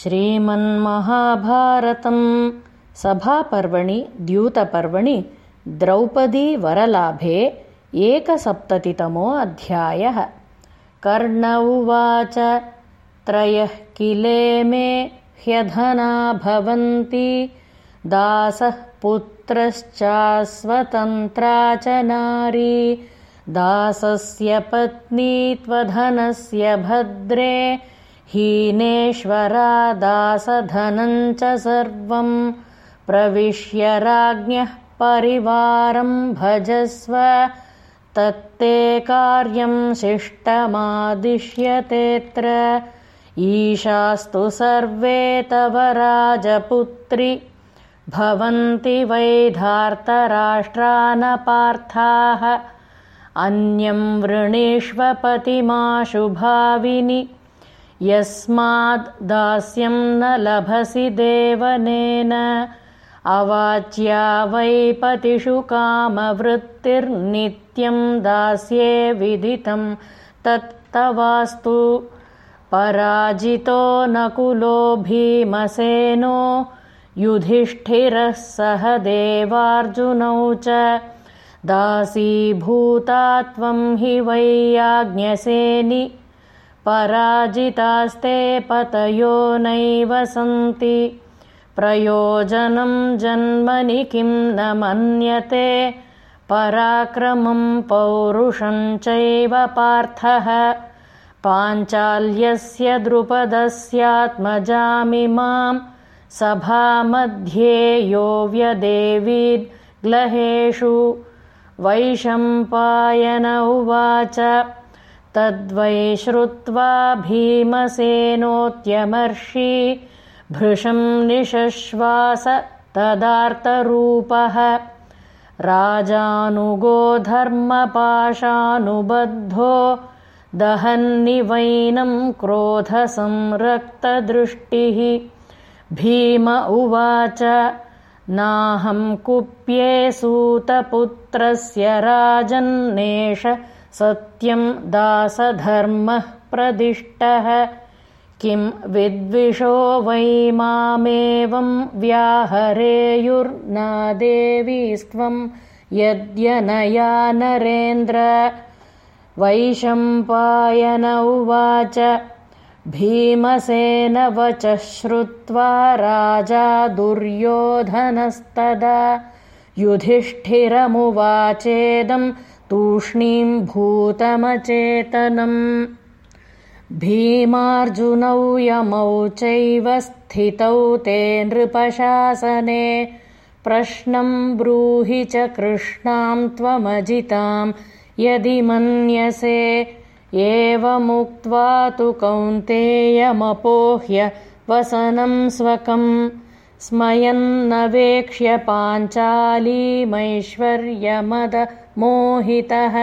श्रीमन्महाभारतं सभापर्वणि द्यूतपर्वणि द्रौपदीवरलाभे एकसप्ततितमो अध्यायः कर्ण उवाच त्रयः किले मे ह्यधना भवन्ति दासः पुत्रश्चास्वतन्त्रा च नारी दासस्य पत्नी त्वधनस्य भद्रे हीनेश्वरा च सर्वं प्रविश्य राज्ञः परिवारं भजस्व तत्ते कार्यं शिष्टमादिश्यतेऽत्र ईशास्तु सर्वे तव राजपुत्रि भवन्ति वैधार्तराष्ट्रानपार्थाः। अन्यं वृणीष्वपतिमाशुभाविनि यस्माद् दास्यं न लभसि देवनेन। अवाच्या वै पतिषु कामवृत्तिर्नित्यं दास्ये विदितं तत्तवास्तु पराजितो नकुलो भीमसेनो युधिष्ठिरः सह देवार्जुनौ च। दासीभूता त्वं हि वैयाज्ञसेनि पराजितास्ते पतयो नैव सन्ति। प्रयोजनं जन्मनि किं न मन्यते। पराक्रमं पौरुषं चैव पार्थः। पाञ्चाल्यस्य द्रुपदस्यात्मजामिमां सभामध्ये यो व्यदेवीद्ग्लहेषु वैशम्पायन उवाच तद्वै श्रुत्वा भीमसेनोत्यमर्षि भृशं निशश्वास तदार्तरूपः राजानुगो धर्मपाशानुबद्धो दहन्निवैनं क्रोधसंरक्तदृष्टिः। भीम उवाच नाहं कुप्ये सूतपुत्रस्य राजन्नेष सत्यं दासधर्मः प्रदिष्टः किं विद्विषो वै मामेवं व्याहरेयुर्नादेवीस्त्वं यद्यनया नरेन्द्र। वैशम्पायन उवाच भीमसेनवचः श्रुत्वा राजा दुर्योधनस्तदा। युधिष्ठिरमुवाचेदं तूष्णीम्भूतमचेतनम् भीमार्जुनौ यमौ चैव स्थितौ ते नृपशासने। प्रश्नं ब्रूहि च कृष्णां त्वमजितां यदि मन्यसे एवमुक्त्वा तु कौन्तेयमपोह्य वसनं स्वकम् स्मयन्नवेक्ष्य पाञ्चालीमैश्वर्यमदमोहितः